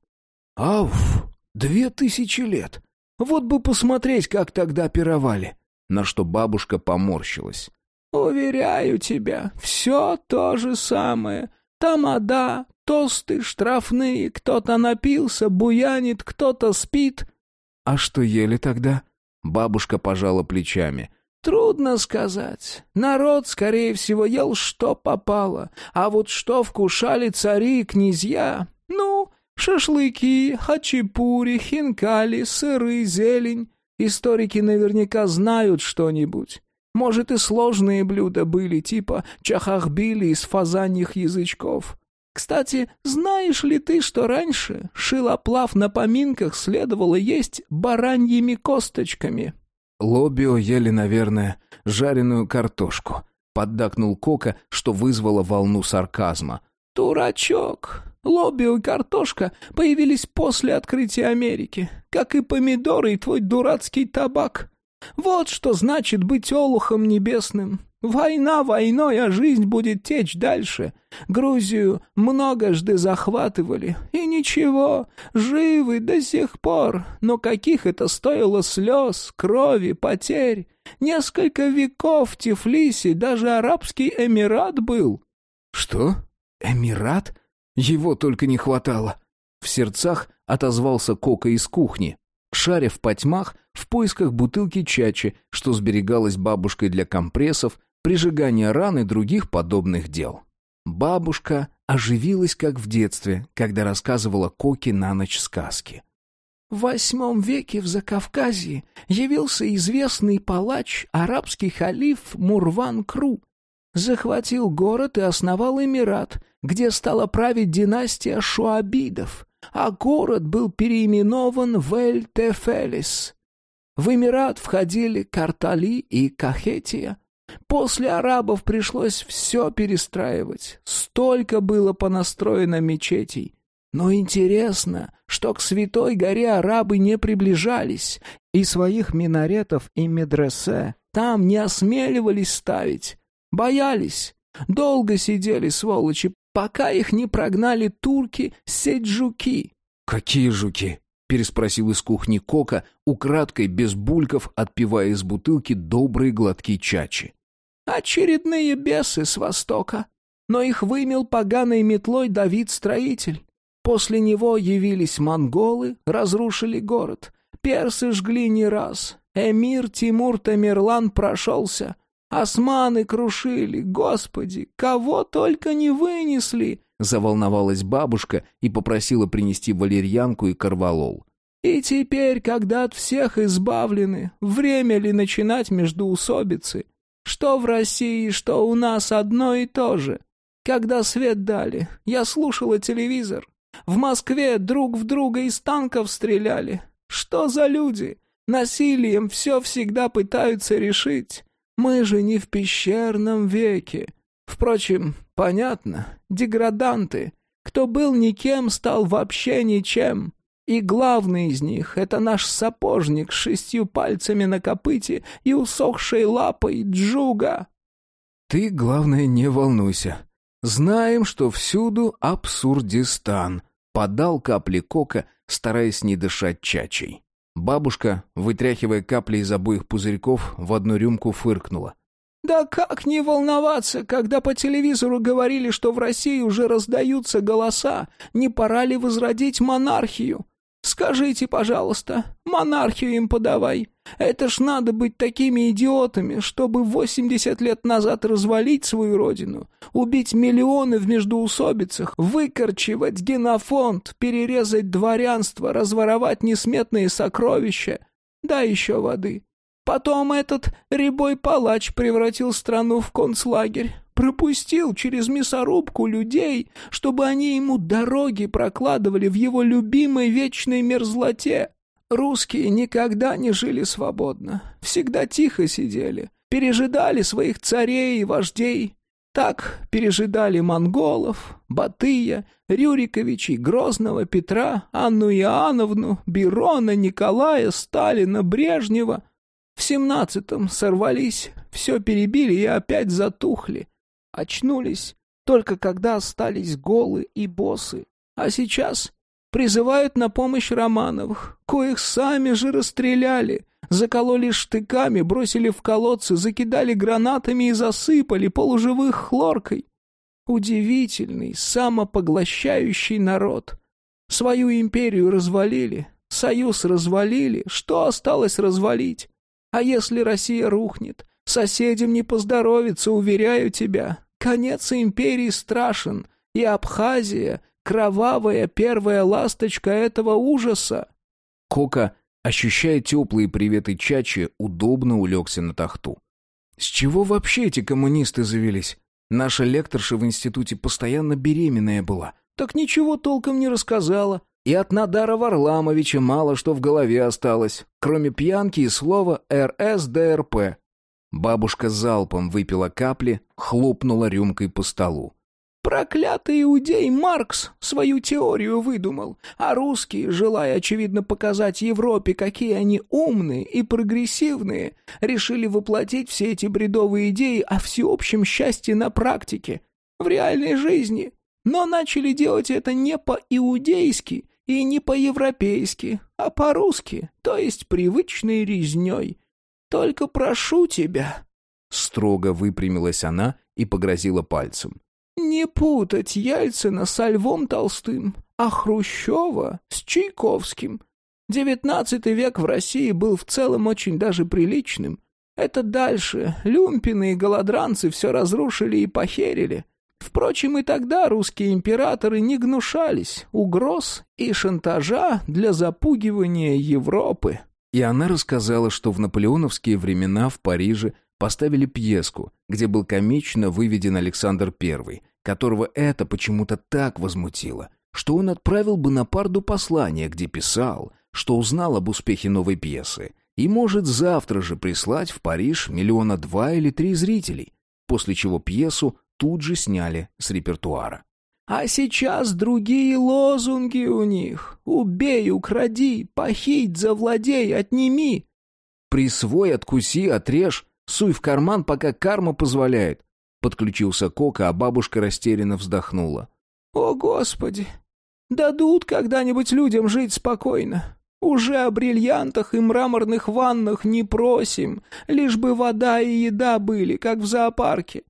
«Ауф, две тысячи лет! Вот бы посмотреть, как тогда пировали!» На что бабушка поморщилась. «Уверяю тебя, все то же самое. Тамада, тосты, штрафные, кто-то напился, буянит, кто-то спит». «А что ели тогда?» Бабушка пожала плечами. «Трудно сказать. Народ, скорее всего, ел что попало. А вот что вкушали цари и князья? Ну, шашлыки, хачапури, хинкали, сыры, зелень. Историки наверняка знают что-нибудь. Может, и сложные блюда были, типа чахахбили из фазаньих язычков. Кстати, знаешь ли ты, что раньше шилоплав на поминках следовало есть бараньими косточками? Лобио ели, наверное, жареную картошку. Поддакнул Кока, что вызвало волну сарказма. Дурачок! Лобио и картошка появились после открытия Америки, как и помидоры и твой дурацкий табак. Вот что значит быть олухом небесным. Война войной, а жизнь будет течь дальше. Грузию многожды захватывали, и ничего, живы до сих пор. Но каких это стоило слез, крови, потерь? Несколько веков в Тифлисе даже арабский эмират был. Что? Эмират? Его только не хватало. В сердцах отозвался Кока из кухни, шаря в потьмах в поисках бутылки чачи, что сберегалась бабушкой для компрессов, прижигания ран и других подобных дел. Бабушка оживилась, как в детстве, когда рассказывала Коке на ночь сказки. В восьмом веке в Закавказье явился известный палач, арабский халиф Мурван Кру. Захватил город и основал Эмират, где стала править династия Шуабидов, а город был переименован в Эль-Тефелис. В Эмират входили Картали и Кахетия, После арабов пришлось все перестраивать. Столько было понастроено мечетей. Но интересно, что к Святой горе арабы не приближались, и своих минаретов и медресе там не осмеливались ставить. Боялись. Долго сидели сволочи, пока их не прогнали турки-седжуки. «Какие жуки?» — переспросил из кухни Кока, украдкой без бульков отпивая из бутылки добрые глотки чачи. Очередные бесы с востока. Но их вымел поганой метлой Давид-строитель. После него явились монголы, разрушили город. Персы жгли не раз. Эмир Тимур Тамерлан прошелся. Османы крушили. Господи, кого только не вынесли!» Заволновалась бабушка и попросила принести валерьянку и корвалол. И теперь, когда от всех избавлены, время ли начинать междоусобицы? Что в России, что у нас одно и то же. Когда свет дали, я слушала телевизор. В Москве друг в друга из танков стреляли. Что за люди? Насилием все всегда пытаются решить. Мы же не в пещерном веке. Впрочем, понятно, деграданты. Кто был никем, стал вообще ничем. И главный из них — это наш сапожник с шестью пальцами на копыте и усохшей лапой Джуга. Ты, главное, не волнуйся. Знаем, что всюду абсурдистан. Подал капли кока, стараясь не дышать чачей. Бабушка, вытряхивая капли из обоих пузырьков, в одну рюмку фыркнула. «Да как не волноваться, когда по телевизору говорили, что в России уже раздаются голоса? Не пора ли возродить монархию? Скажите, пожалуйста, монархию им подавай. Это ж надо быть такими идиотами, чтобы 80 лет назад развалить свою родину, убить миллионы в междоусобицах, выкорчевать генофонд, перерезать дворянство, разворовать несметные сокровища. Да еще воды. Потом этот рябой палач превратил страну в концлагерь пропустил через мясорубку людей, чтобы они ему дороги прокладывали в его любимой вечной мерзлоте. Русские никогда не жили свободно, всегда тихо сидели, пережидали своих царей и вождей. Так пережидали монголов, Батыя, Рюриковичей, Грозного, Петра, Анну Иоанновну, Бирона, Николая, Сталина, Брежнева. В семнадцатом сорвались, все перебили и опять затухли. Очнулись только когда остались голы и босы. А сейчас призывают на помощь Романовых, коих сами же расстреляли, закололи штыками, бросили в колодцы, закидали гранатами и засыпали полуживых хлоркой. Удивительный, самопоглощающий народ. Свою империю развалили, союз развалили, что осталось развалить? А если Россия рухнет, Соседям не поздоровится, уверяю тебя. Конец империи страшен, и Абхазия — кровавая первая ласточка этого ужаса». Кока, ощущая теплые приветы Чачи, удобно улегся на тахту. «С чего вообще эти коммунисты завелись? Наша лекторша в институте постоянно беременная была. Так ничего толком не рассказала. И от Надара Варламовича мало что в голове осталось, кроме пьянки и слова РСДРП. Бабушка залпом выпила капли, хлопнула рюмкой по столу. Проклятый иудей Маркс свою теорию выдумал, а русские, желая, очевидно, показать Европе, какие они умные и прогрессивные, решили воплотить все эти бредовые идеи о всеобщем счастье на практике, в реальной жизни. Но начали делать это не по-иудейски и не по-европейски, а по-русски, то есть привычной резней. Только прошу тебя...» Строго выпрямилась она и погрозила пальцем. «Не путать Ельцина со Львом Толстым, а Хрущева с Чайковским. Девятнадцатый век в России был в целом очень даже приличным. Это дальше. Люмпины и голодранцы все разрушили и похерили. Впрочем, и тогда русские императоры не гнушались угроз и шантажа для запугивания Европы. И она рассказала, что в наполеоновские времена в Париже поставили пьеску, где был комично выведен Александр I, которого это почему-то так возмутило, что он отправил бы на Бонапарту послание, где писал, что узнал об успехе новой пьесы, и может завтра же прислать в Париж миллиона два или три зрителей, после чего пьесу тут же сняли с репертуара. А сейчас другие лозунги у них. Убей, укради, похить, завладей, отними. Присвой, откуси, отрежь, суй в карман, пока карма позволяет. Подключился Кока, а бабушка растерянно вздохнула. О, Господи! Дадут когда-нибудь людям жить спокойно. Уже о бриллиантах и мраморных ваннах не просим, лишь бы вода и еда были, как в зоопарке.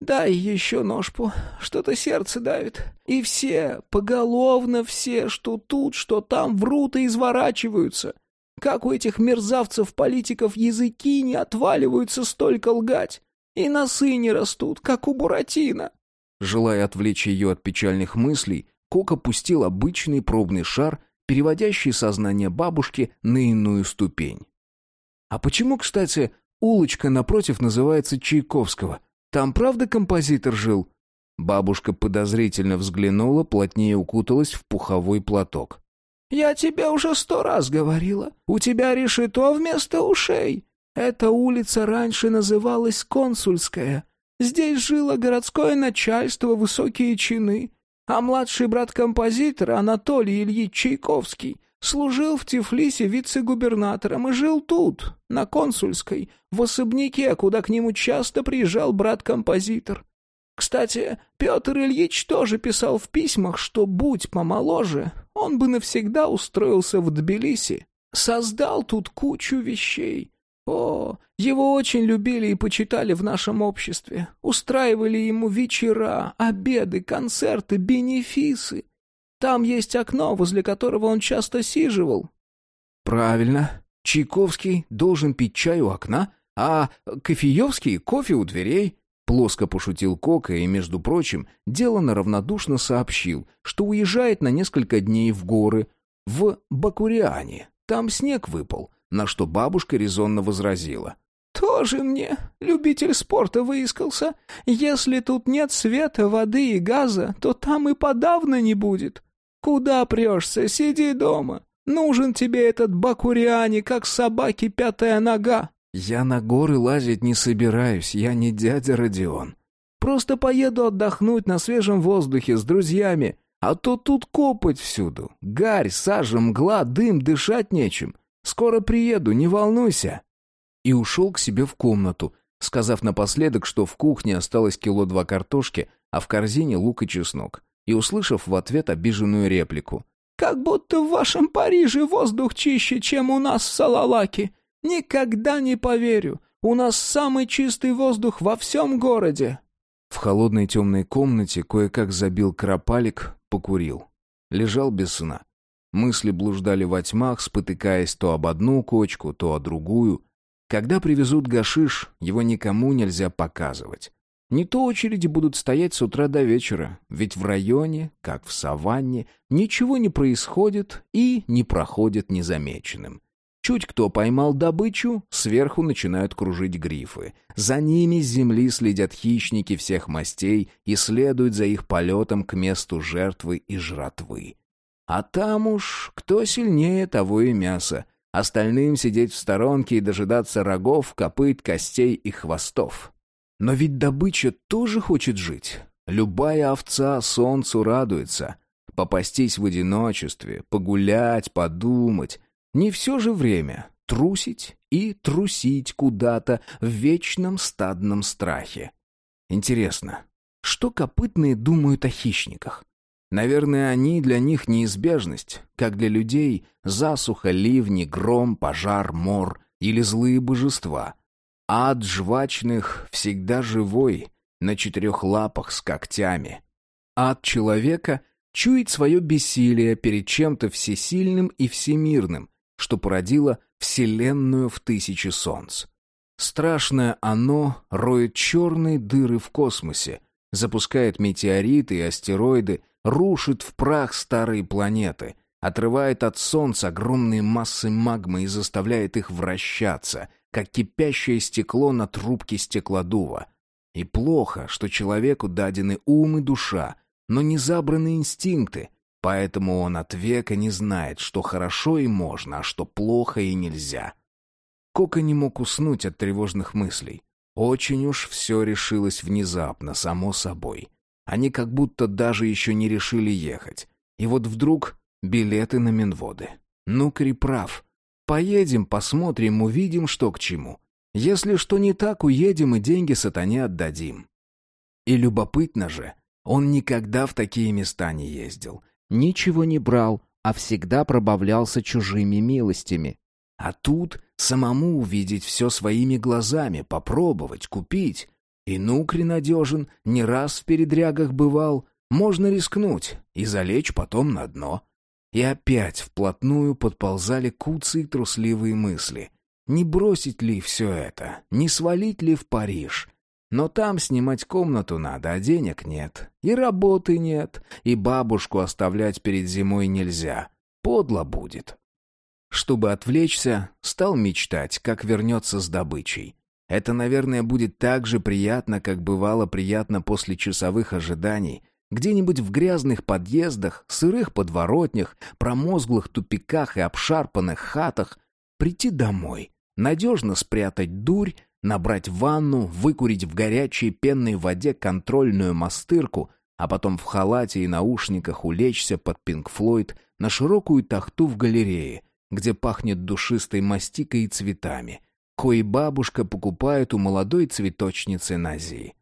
«Дай еще ножпу, что-то сердце давит. И все, поголовно все, что тут, что там, врут и изворачиваются. Как у этих мерзавцев-политиков языки не отваливаются столько лгать. И носы не растут, как у Буратино». Желая отвлечь ее от печальных мыслей, Кока пустил обычный пробный шар переводящий сознание бабушки на иную ступень. А почему, кстати, улочка напротив называется Чайковского? Там правда композитор жил? Бабушка подозрительно взглянула, плотнее укуталась в пуховой платок. «Я тебе уже сто раз говорила. У тебя решето вместо ушей. Эта улица раньше называлась Консульская. Здесь жило городское начальство, высокие чины. А младший брат композитора, Анатолий Ильич Чайковский, служил в Тифлисе вице-губернатором и жил тут, на Консульской, в особняке, куда к нему часто приезжал брат-композитор. Кстати, Петр Ильич тоже писал в письмах, что, будь помоложе, он бы навсегда устроился в Тбилиси. Создал тут кучу вещей. О, его очень любили и почитали в нашем обществе. Устраивали ему вечера, обеды, концерты, бенефисы. Там есть окно, возле которого он часто сиживал. Правильно. Чайковский должен пить чай у окна, а Кофеевский — кофе у дверей. Плоско пошутил Кока и, между прочим, делано равнодушно сообщил, что уезжает на несколько дней в горы, в Бакуриане. Там снег выпал, на что бабушка резонно возразила. «Тоже мне, любитель спорта, выискался. Если тут нет света, воды и газа, то там и подавно не будет. Куда прешься, сиди дома. Нужен тебе этот Бакуриане, как собаке пятая нога». «Я на горы лазить не собираюсь, я не дядя Родион. Просто поеду отдохнуть на свежем воздухе с друзьями, а то тут копоть всюду. Гарь, сажа, мгла, дым, дышать нечем. Скоро приеду, не волнуйся». И ушел к себе в комнату, сказав напоследок, что в кухне осталось кило два картошки, а в корзине лук и чеснок, и услышав в ответ обиженную реплику. «Как будто в вашем Париже воздух чище, чем у нас в Салалаке. Никогда не поверю. У нас самый чистый воздух во всем городе. В холодной темной комнате кое-как забил кропалик, покурил. Лежал без сна. Мысли блуждали во тьмах, спотыкаясь то об одну кочку, то о другую. Когда привезут гашиш, его никому нельзя показывать. Не то очереди будут стоять с утра до вечера, ведь в районе, как в саванне, ничего не происходит и не проходит незамеченным. Чуть кто поймал добычу, сверху начинают кружить грифы. За ними с земли следят хищники всех мастей и следуют за их полетом к месту жертвы и жратвы. А там уж кто сильнее, того и мясо. Остальным сидеть в сторонке и дожидаться рогов, копыт, костей и хвостов. Но ведь добыча тоже хочет жить. Любая овца солнцу радуется. Попастись в одиночестве, погулять, подумать, не все же время трусить и трусить куда-то в вечном стадном страхе. Интересно, что копытные думают о хищниках? Наверное, они для них неизбежность, как для людей засуха, ливни, гром, пожар, мор или злые божества. Ад жвачных всегда живой, на четырех лапах с когтями. Ад человека чует свое бессилие перед чем-то всесильным и всемирным, что породило Вселенную в тысячи солнц. Страшное оно роет черные дыры в космосе, запускает метеориты и астероиды, рушит в прах старые планеты, отрывает от Солнца огромные массы магмы и заставляет их вращаться, как кипящее стекло на трубке стеклодува. И плохо, что человеку дадены ум и душа, но не забраны инстинкты, Поэтому он от века не знает, что хорошо и можно, а что плохо и нельзя. Кока не мог уснуть от тревожных мыслей. Очень уж все решилось внезапно, само собой. Они как будто даже еще не решили ехать. И вот вдруг билеты на Минводы. Ну, Кри прав. Поедем, посмотрим, увидим, что к чему. Если что не так, уедем и деньги сатане отдадим. И любопытно же, он никогда в такие места не ездил. Ничего не брал, а всегда пробавлялся чужими милостями. А тут самому увидеть все своими глазами, попробовать, купить. И нукри надежен, не раз в передрягах бывал. Можно рискнуть и залечь потом на дно. И опять вплотную подползали куцы и трусливые мысли. Не бросить ли все это? Не свалить ли в Париж? Но там снимать комнату надо, а денег нет. И работы нет, и бабушку оставлять перед зимой нельзя. Подло будет. Чтобы отвлечься, стал мечтать, как вернется с добычей. Это, наверное, будет так же приятно, как бывало приятно после часовых ожиданий, где-нибудь в грязных подъездах, сырых подворотнях, промозглых тупиках и обшарпанных хатах. Прийти домой, надежно спрятать дурь, набрать ванну, выкурить в горячей пенной воде контрольную мастырку, а потом в халате и наушниках улечься под Пинк Флойд на широкую тахту в галерее, где пахнет душистой мастикой и цветами, кои бабушка покупает у молодой цветочницы Нази.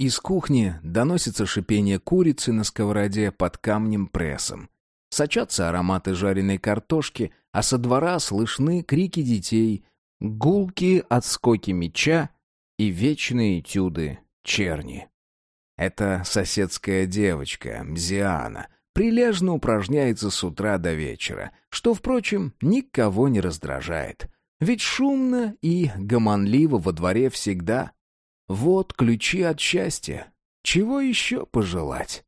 Из кухни доносится шипение курицы на сковороде под камнем-прессом. Сочатся ароматы жареной картошки, а со двора слышны крики детей, гулки отскоки меча и вечные этюды черни. Это соседская девочка, Мзиана, прилежно упражняется с утра до вечера, что, впрочем, никого не раздражает. Ведь шумно и гомонливо во дворе всегда. Вот ключи от счастья. Чего еще пожелать?